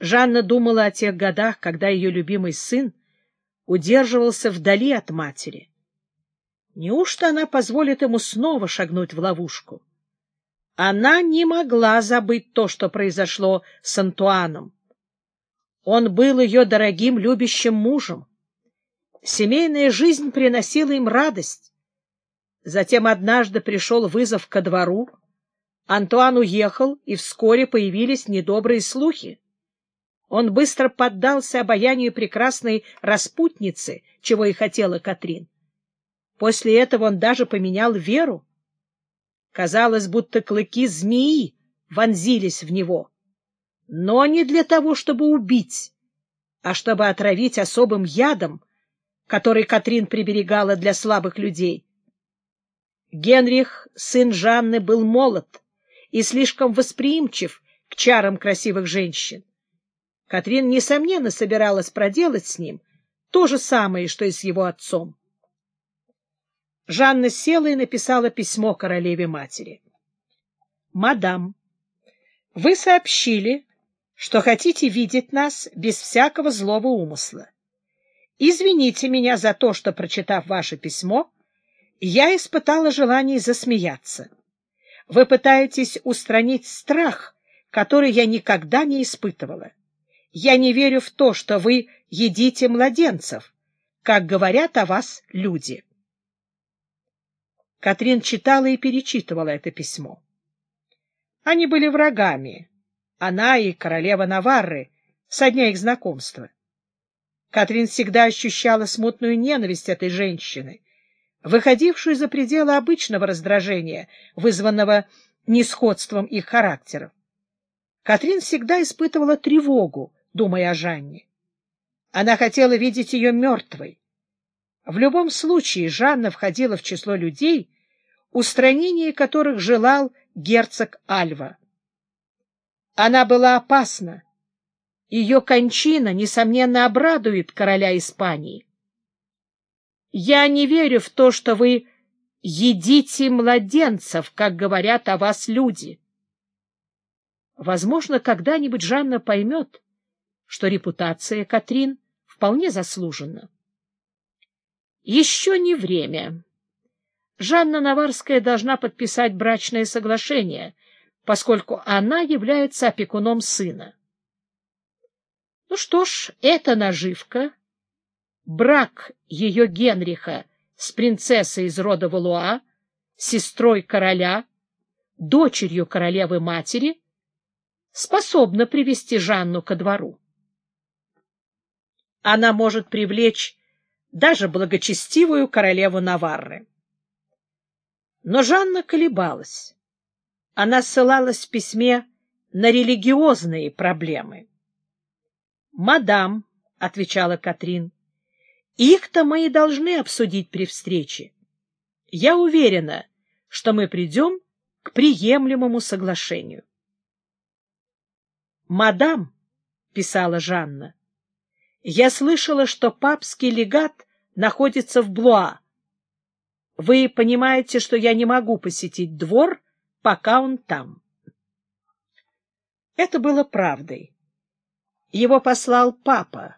Жанна думала о тех годах, когда ее любимый сын удерживался вдали от матери. Неужто она позволит ему снова шагнуть в ловушку? Она не могла забыть то, что произошло с Антуаном. Он был ее дорогим, любящим мужем. Семейная жизнь приносила им радость. Затем однажды пришел вызов ко двору. Антуан уехал, и вскоре появились недобрые слухи. Он быстро поддался обаянию прекрасной распутницы, чего и хотела Катрин. После этого он даже поменял веру. Казалось, будто клыки змеи вонзились в него. Но не для того, чтобы убить, а чтобы отравить особым ядом, который Катрин приберегала для слабых людей. Генрих, сын Жанны, был молод и слишком восприимчив к чарам красивых женщин. Катрин, несомненно, собиралась проделать с ним то же самое, что и с его отцом. Жанна села и написала письмо королеве-матери. «Мадам, вы сообщили, что хотите видеть нас без всякого злого умысла. Извините меня за то, что, прочитав ваше письмо, я испытала желание засмеяться. Вы пытаетесь устранить страх, который я никогда не испытывала. Я не верю в то, что вы едите младенцев, как говорят о вас люди. Катрин читала и перечитывала это письмо. Они были врагами, она и королева Наварры, со дня их знакомства. Катрин всегда ощущала смутную ненависть этой женщины, выходившую за пределы обычного раздражения, вызванного несходством их характеров. Катрин всегда испытывала тревогу, думая о Жанне. Она хотела видеть ее мертвой. В любом случае Жанна входила в число людей, устранение которых желал герцог Альва. Она была опасна. Ее кончина, несомненно, обрадует короля Испании. Я не верю в то, что вы едите младенцев, как говорят о вас люди. Возможно, когда-нибудь Жанна поймет, что репутация Катрин вполне заслужена. Еще не время. Жанна Наварская должна подписать брачное соглашение, поскольку она является опекуном сына. Ну что ж, эта наживка, брак ее Генриха с принцессой из рода Валуа, сестрой короля, дочерью королевы-матери, способна привести Жанну ко двору она может привлечь даже благочестивую королеву Наварры. Но Жанна колебалась. Она ссылалась в письме на религиозные проблемы. «Мадам», — отвечала Катрин, — «их-то мы и должны обсудить при встрече. Я уверена, что мы придем к приемлемому соглашению». «Мадам», — писала Жанна, — я слышала, что папский легат находится в Блуа. Вы понимаете, что я не могу посетить двор, пока он там. Это было правдой. Его послал папа.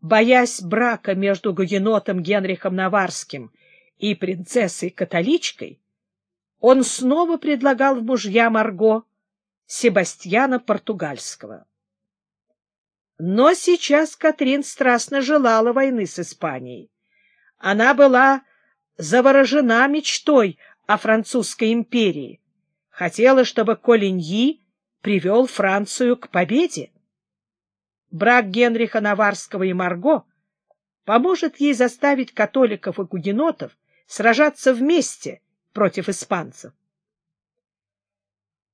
Боясь брака между гугенотом Генрихом Наварским и принцессой-католичкой, он снова предлагал в мужья Марго Себастьяна Португальского. Но сейчас Катрин страстно желала войны с Испанией. Она была заворожена мечтой о французской империи, хотела, чтобы Колиньи привел Францию к победе. Брак Генриха Наварского и Марго поможет ей заставить католиков и гугенотов сражаться вместе против испанцев.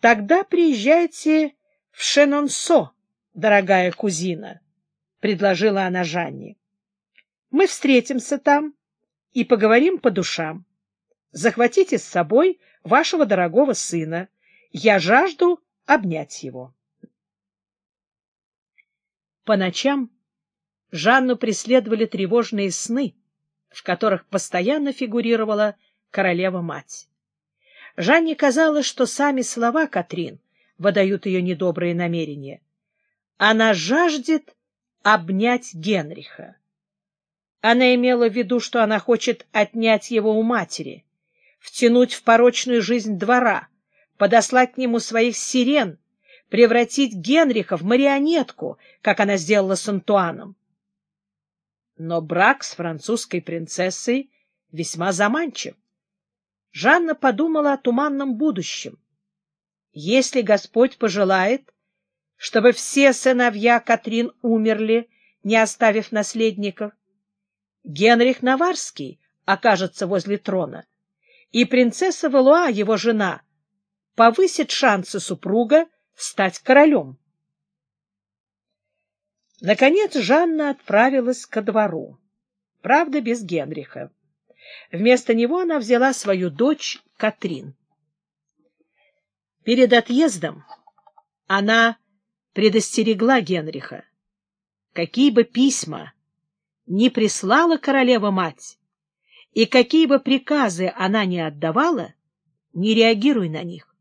Тогда приезжайте в Шенонсо, дорогая кузина, — предложила она Жанне. — Мы встретимся там и поговорим по душам. Захватите с собой вашего дорогого сына. Я жажду обнять его. По ночам Жанну преследовали тревожные сны, в которых постоянно фигурировала королева-мать. Жанне казалось, что сами слова Катрин выдают ее недобрые намерения — Она жаждет обнять Генриха. Она имела в виду, что она хочет отнять его у матери, втянуть в порочную жизнь двора, подослать к нему своих сирен, превратить Генриха в марионетку, как она сделала с Антуаном. Но брак с французской принцессой весьма заманчив. Жанна подумала о туманном будущем. Если Господь пожелает, чтобы все сыновья Катрин умерли, не оставив наследников, Генрих Наварский окажется возле трона, и принцесса Валуа, его жена, повысит шансы супруга стать королем. Наконец Жанна отправилась ко двору, правда, без Генриха. Вместо него она взяла свою дочь Катрин. Перед отъездом она предостерегла Генриха. Какие бы письма не прислала королева-мать, и какие бы приказы она не отдавала, не реагируй на них.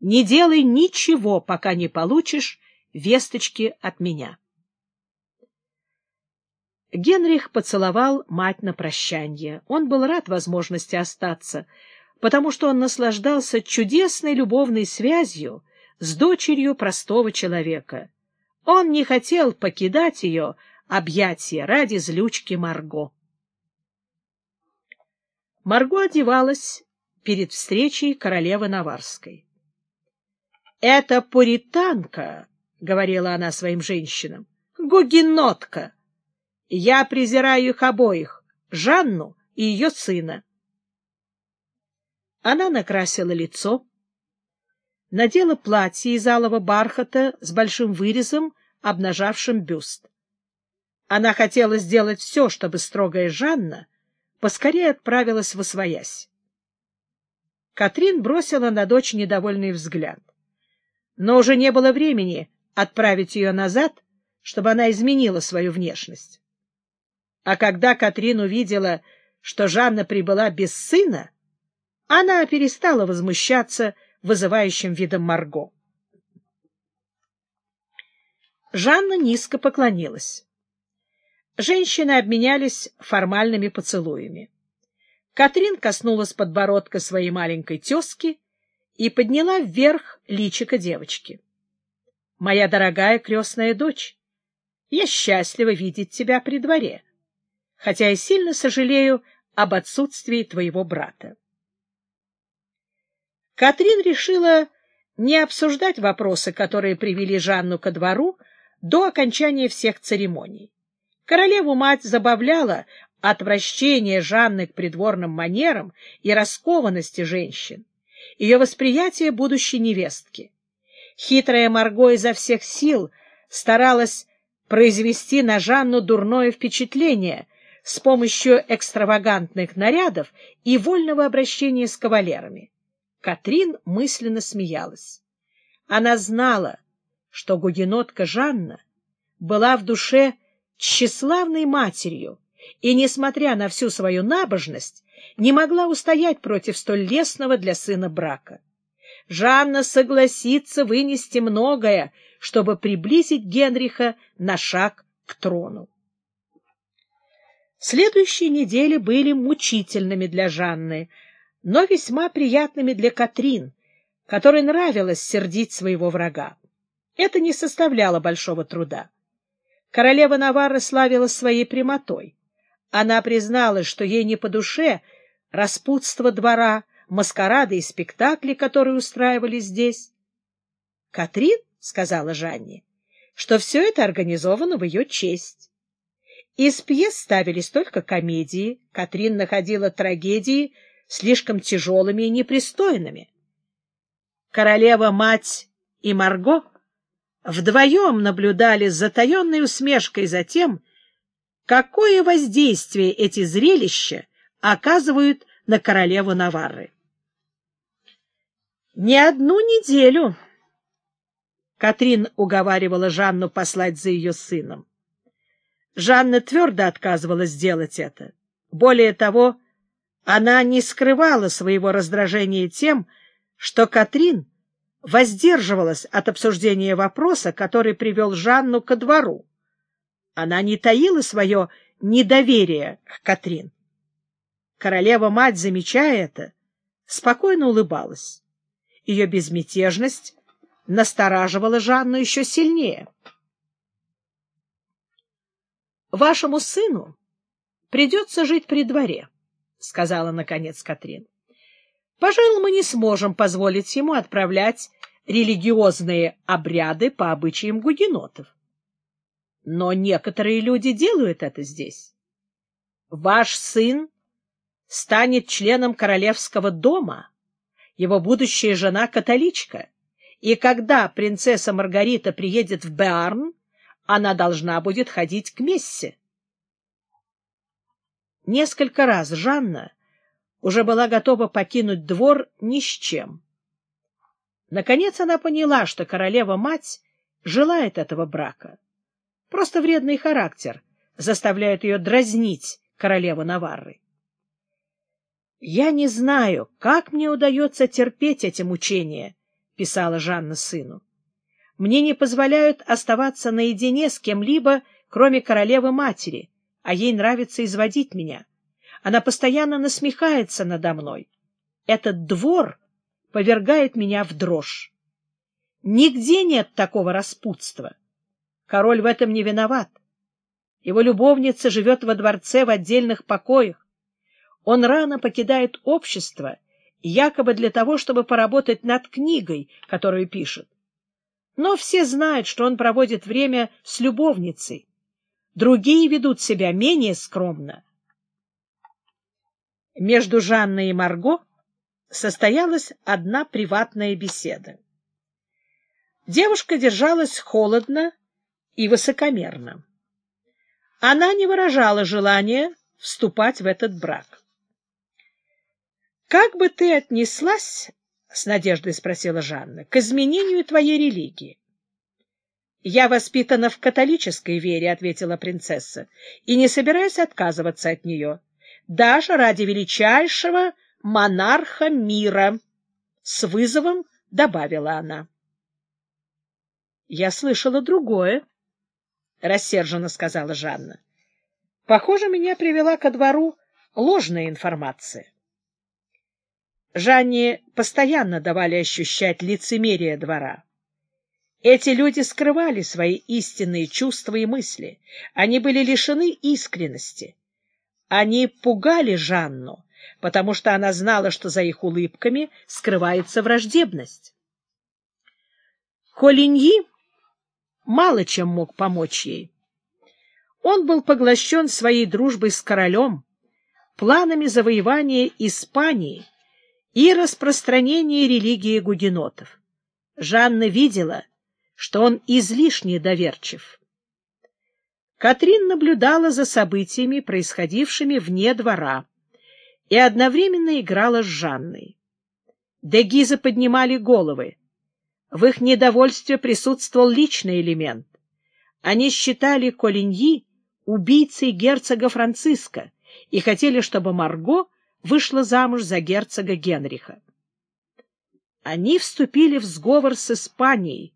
Не делай ничего, пока не получишь весточки от меня. Генрих поцеловал мать на прощанье. Он был рад возможности остаться, потому что он наслаждался чудесной любовной связью с дочерью простого человека. Он не хотел покидать ее объятия ради злючки Марго. Марго одевалась перед встречей королевы Наварской. — Это пуританка, — говорила она своим женщинам, — гугенотка. Я презираю их обоих, Жанну и ее сына. Она накрасила лицо, надела платье из алого бархата с большим вырезом, обнажавшим бюст. Она хотела сделать все, чтобы строгая Жанна поскорее отправилась в освоясь. Катрин бросила на дочь недовольный взгляд. Но уже не было времени отправить ее назад, чтобы она изменила свою внешность. А когда Катрин увидела, что Жанна прибыла без сына, она перестала возмущаться вызывающим видом Марго. Жанна низко поклонилась. Женщины обменялись формальными поцелуями. Катрин коснулась подбородка своей маленькой тезки и подняла вверх личико девочки. — Моя дорогая крестная дочь, я счастлива видеть тебя при дворе хотя и сильно сожалею об отсутствии твоего брата. Катрин решила не обсуждать вопросы, которые привели Жанну ко двору, до окончания всех церемоний. Королеву-мать забавляла отвращение Жанны к придворным манерам и раскованности женщин, ее восприятие будущей невестки. Хитрая Марго изо всех сил старалась произвести на Жанну дурное впечатление, с помощью экстравагантных нарядов и вольного обращения с кавалерами. Катрин мысленно смеялась. Она знала, что гугенотка Жанна была в душе тщеславной матерью и, несмотря на всю свою набожность, не могла устоять против столь лестного для сына брака. Жанна согласится вынести многое, чтобы приблизить Генриха на шаг к трону. Следующие недели были мучительными для Жанны, но весьма приятными для Катрин, которой нравилось сердить своего врага. Это не составляло большого труда. Королева Наварры славилась своей прямотой. Она призналась, что ей не по душе распутство двора, маскарады и спектакли, которые устраивали здесь. — Катрин, — сказала Жанне, — что все это организовано в ее честь. Из пьес ставились только комедии, Катрин находила трагедии слишком тяжелыми и непристойными. Королева-мать и Марго вдвоем наблюдали с затаенной усмешкой за тем, какое воздействие эти зрелища оказывают на королеву Наварры. Не одну неделю Катрин уговаривала Жанну послать за ее сыном. Жанна твердо отказывалась сделать это. Более того, она не скрывала своего раздражения тем, что Катрин воздерживалась от обсуждения вопроса, который привел Жанну ко двору. Она не таила свое недоверие к Катрин. Королева-мать, замечая это, спокойно улыбалась. Ее безмятежность настораживала Жанну еще сильнее. «Вашему сыну придется жить при дворе», — сказала, наконец, Катрин. «Пожалуй, мы не сможем позволить ему отправлять религиозные обряды по обычаям гугенотов. Но некоторые люди делают это здесь. Ваш сын станет членом королевского дома, его будущая жена — католичка, и когда принцесса Маргарита приедет в Беарн, она должна будет ходить к мессе. Несколько раз Жанна уже была готова покинуть двор ни с чем. Наконец она поняла, что королева-мать желает этого брака. Просто вредный характер заставляет ее дразнить королеву Наварры. «Я не знаю, как мне удается терпеть эти мучения», — писала Жанна сыну. «Мне не позволяют оставаться наедине с кем-либо, кроме королевы-матери, а ей нравится изводить меня. Она постоянно насмехается надо мной. Этот двор повергает меня в дрожь. Нигде нет такого распутства. Король в этом не виноват. Его любовница живет во дворце в отдельных покоях. Он рано покидает общество, якобы для того, чтобы поработать над книгой, которую пишет. Но все знают, что он проводит время с любовницей. Другие ведут себя менее скромно. Между Жанной и Марго состоялась одна приватная беседа. Девушка держалась холодно и высокомерно. Она не выражала желания вступать в этот брак. Как бы ты отнеслась, — с надеждой спросила Жанна, — к изменению твоей религии? — Я воспитана в католической вере, — ответила принцесса, — и не собираюсь отказываться от нее, даже ради величайшего монарха мира. С вызовом добавила она. — Я слышала другое, — рассерженно сказала Жанна. — Похоже, меня привела ко двору ложная информация. Жанне постоянно давали ощущать лицемерие двора. Эти люди скрывали свои истинные чувства и мысли. Они были лишены искренности. Они пугали Жанну, потому что она знала, что за их улыбками скрывается враждебность. Колиньи мало чем мог помочь ей. Он был поглощен своей дружбой с королем, планами завоевания Испании — и распространение религии гугенотов. Жанна видела, что он излишне доверчив. Катрин наблюдала за событиями, происходившими вне двора, и одновременно играла с Жанной. Дегизы поднимали головы. В их недовольстве присутствовал личный элемент. Они считали Колиньи убийцей герцога Франциска и хотели, чтобы Марго вышла замуж за герцога Генриха. Они вступили в сговор с Испанией.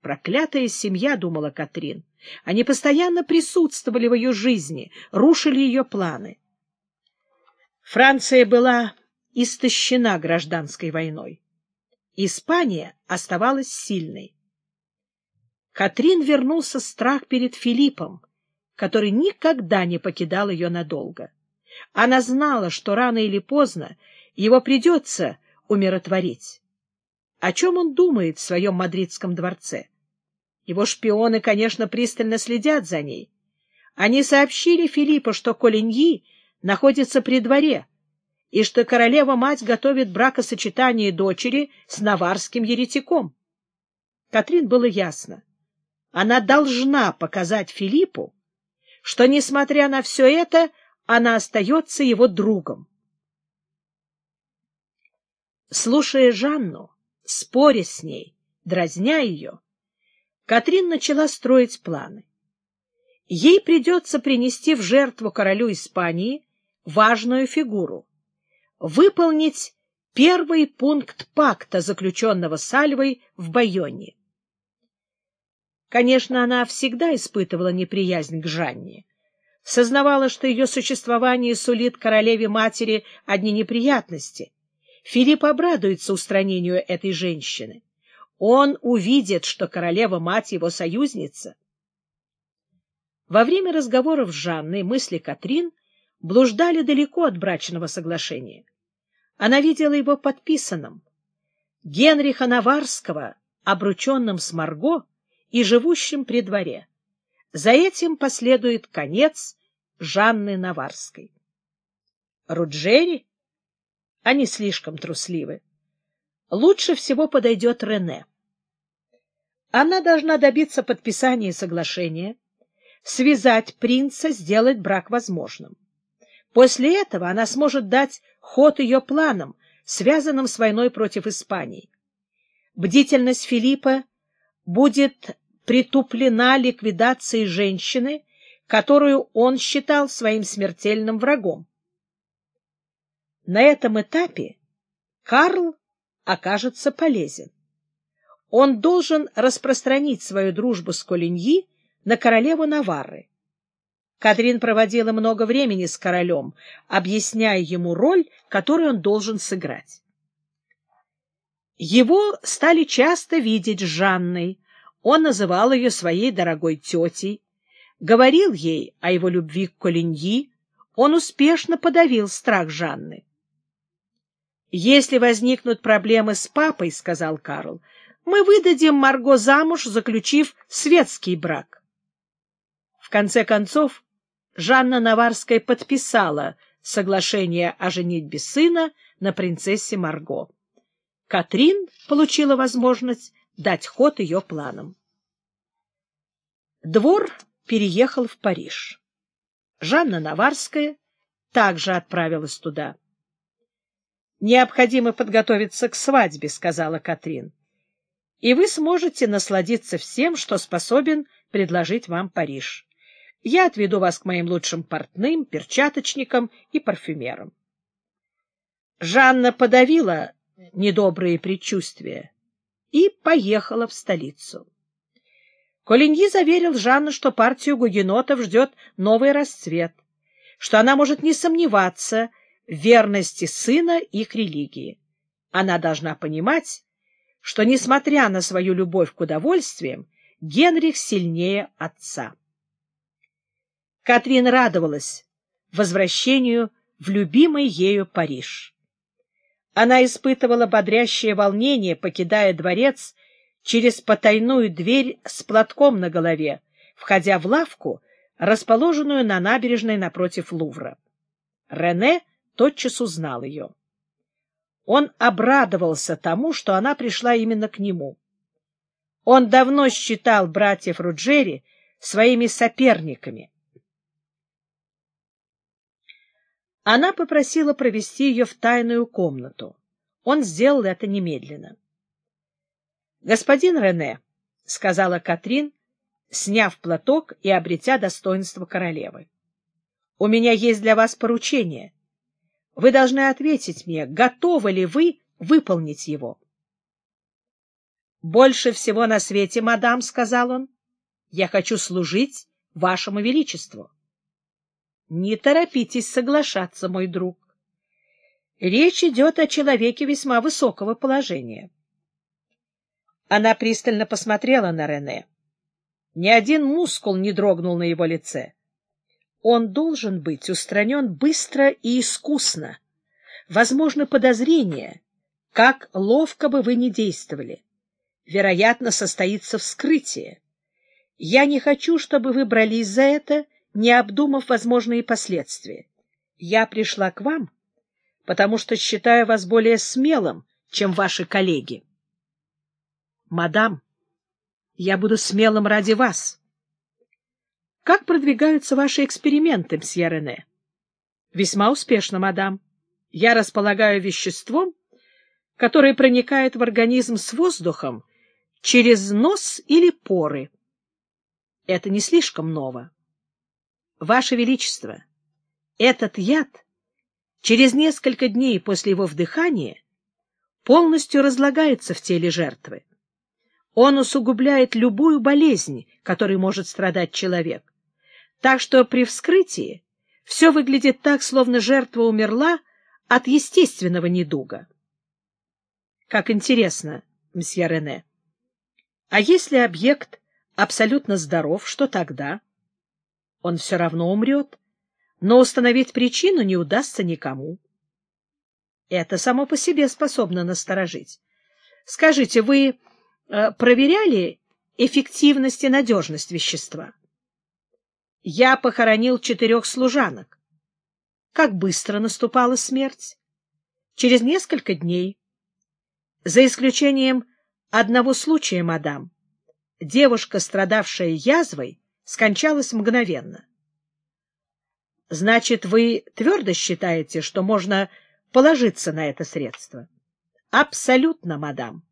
Проклятая семья, думала Катрин. Они постоянно присутствовали в ее жизни, рушили ее планы. Франция была истощена гражданской войной. Испания оставалась сильной. Катрин вернулся страх перед Филиппом, который никогда не покидал ее надолго. Она знала, что рано или поздно его придется умиротворить. О чем он думает в своем мадридском дворце? Его шпионы, конечно, пристально следят за ней. Они сообщили Филиппу, что Колиньи находится при дворе, и что королева-мать готовит бракосочетание дочери с наварским еретиком. Катрин было ясно. Она должна показать Филиппу, что, несмотря на все это, она остается его другом. Слушая Жанну, споря с ней, дразня ее, Катрин начала строить планы. Ей придется принести в жертву королю Испании важную фигуру, выполнить первый пункт пакта, заключенного с Альвой в Байоне. Конечно, она всегда испытывала неприязнь к Жанне. Сознавала, что ее существование сулит королеве-матери одни неприятности. Филипп обрадуется устранению этой женщины. Он увидит, что королева-мать его союзница. Во время разговоров с Жанной мысли Катрин блуждали далеко от брачного соглашения. Она видела его подписанным. Генриха Наварского, обрученным с Марго и живущим при дворе. За этим последует конец Жанны Наварской. Руджери? Они слишком трусливы. Лучше всего подойдет Рене. Она должна добиться подписания соглашения, связать принца, сделать брак возможным. После этого она сможет дать ход ее планам, связанным с войной против Испании. Бдительность Филиппа будет притуплена ликвидацией женщины, которую он считал своим смертельным врагом. На этом этапе Карл окажется полезен. Он должен распространить свою дружбу с Колиньи на королеву Наварры. Катрин проводила много времени с королем, объясняя ему роль, которую он должен сыграть. Его стали часто видеть с Жанной, он называл ее своей дорогой тетей, говорил ей о его любви к Колиньи, он успешно подавил страх Жанны. «Если возникнут проблемы с папой, — сказал Карл, — мы выдадим Марго замуж, заключив светский брак». В конце концов, Жанна Наварская подписала соглашение о женитьбе сына на принцессе Марго. Катрин получила возможность дать ход ее планам. Двор переехал в Париж. Жанна Наварская также отправилась туда. «Необходимо подготовиться к свадьбе», — сказала Катрин. «И вы сможете насладиться всем, что способен предложить вам Париж. Я отведу вас к моим лучшим портным, перчаточникам и парфюмерам». Жанна подавила недобрые предчувствия и поехала в столицу. Колиньи заверил Жанну, что партию гугенотов ждет новый расцвет, что она может не сомневаться верности сына их религии. Она должна понимать, что, несмотря на свою любовь к удовольствиям, Генрих сильнее отца. Катрин радовалась возвращению в любимый ею Париж. Она испытывала бодрящее волнение, покидая дворец через потайную дверь с платком на голове, входя в лавку, расположенную на набережной напротив Лувра. Рене тотчас узнал ее. Он обрадовался тому, что она пришла именно к нему. Он давно считал братьев Руджери своими соперниками. Она попросила провести ее в тайную комнату. Он сделал это немедленно. — Господин Рене, — сказала Катрин, сняв платок и обретя достоинство королевы, — у меня есть для вас поручение. Вы должны ответить мне, готовы ли вы выполнить его. — Больше всего на свете, мадам, — сказал он, — я хочу служить вашему величеству. — Не торопитесь соглашаться, мой друг. Речь идет о человеке весьма высокого положения. Она пристально посмотрела на Рене. Ни один мускул не дрогнул на его лице. Он должен быть устранен быстро и искусно. Возможно, подозрение, как ловко бы вы ни действовали. Вероятно, состоится вскрытие. Я не хочу, чтобы вы брались за это, не обдумав возможные последствия. Я пришла к вам, потому что считаю вас более смелым, чем ваши коллеги. «Мадам, я буду смелым ради вас». «Как продвигаются ваши эксперименты, мсье Рене?» «Весьма успешно, мадам. Я располагаю веществом, которое проникает в организм с воздухом через нос или поры. Это не слишком ново. Ваше Величество, этот яд через несколько дней после его вдыхания полностью разлагается в теле жертвы. Он усугубляет любую болезнь, которой может страдать человек. Так что при вскрытии все выглядит так, словно жертва умерла от естественного недуга. Как интересно, мсье Рене. А если объект абсолютно здоров, что тогда? Он все равно умрет, но установить причину не удастся никому. Это само по себе способно насторожить. Скажите, вы э, проверяли эффективность и надежность вещества? Я похоронил четырех служанок. Как быстро наступала смерть? Через несколько дней. За исключением одного случая, мадам. Девушка, страдавшая язвой, скончалась мгновенно. Значит, вы твердо считаете, что можно положиться на это средство? Абсолютно, мадам.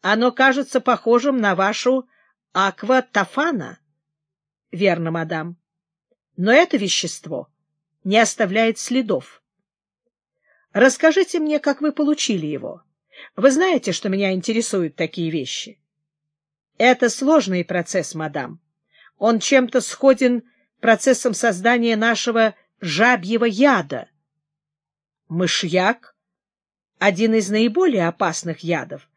Оно кажется похожим на вашу акватофана. Верно, мадам. Но это вещество не оставляет следов. Расскажите мне, как вы получили его. Вы знаете, что меня интересуют такие вещи. Это сложный процесс, мадам. Он чем-то сходен процессом создания нашего жабьего яда. Мышьяк — один из наиболее опасных ядов,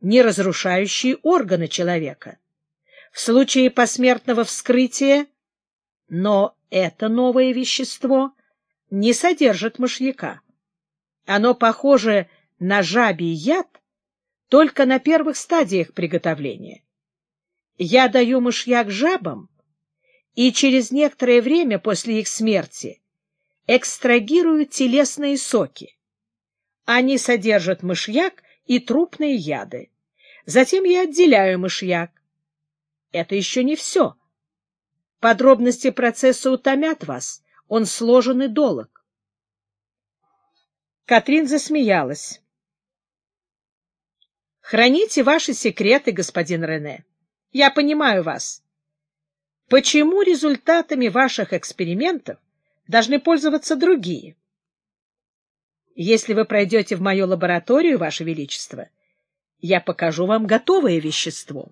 не разрушающий органы человека. В случае посмертного вскрытия, но это новое вещество не содержит мышьяка. Оно похоже на жабий яд только на первых стадиях приготовления. Я даю мышьяк жабам, и через некоторое время после их смерти экстрагирую телесные соки. Они содержат мышьяк и трупные яды. Затем я отделяю мышьяк. Это еще не все. Подробности процесса утомят вас. Он сложен и долог. Катрин засмеялась. Храните ваши секреты, господин Рене. Я понимаю вас. Почему результатами ваших экспериментов должны пользоваться другие? Если вы пройдете в мою лабораторию, Ваше Величество, я покажу вам готовое вещество.